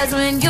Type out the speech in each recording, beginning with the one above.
butterflies when you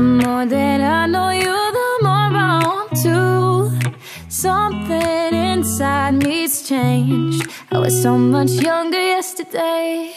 The more that I know you, the more I want to. Something inside me's changed. I was so much younger yesterday.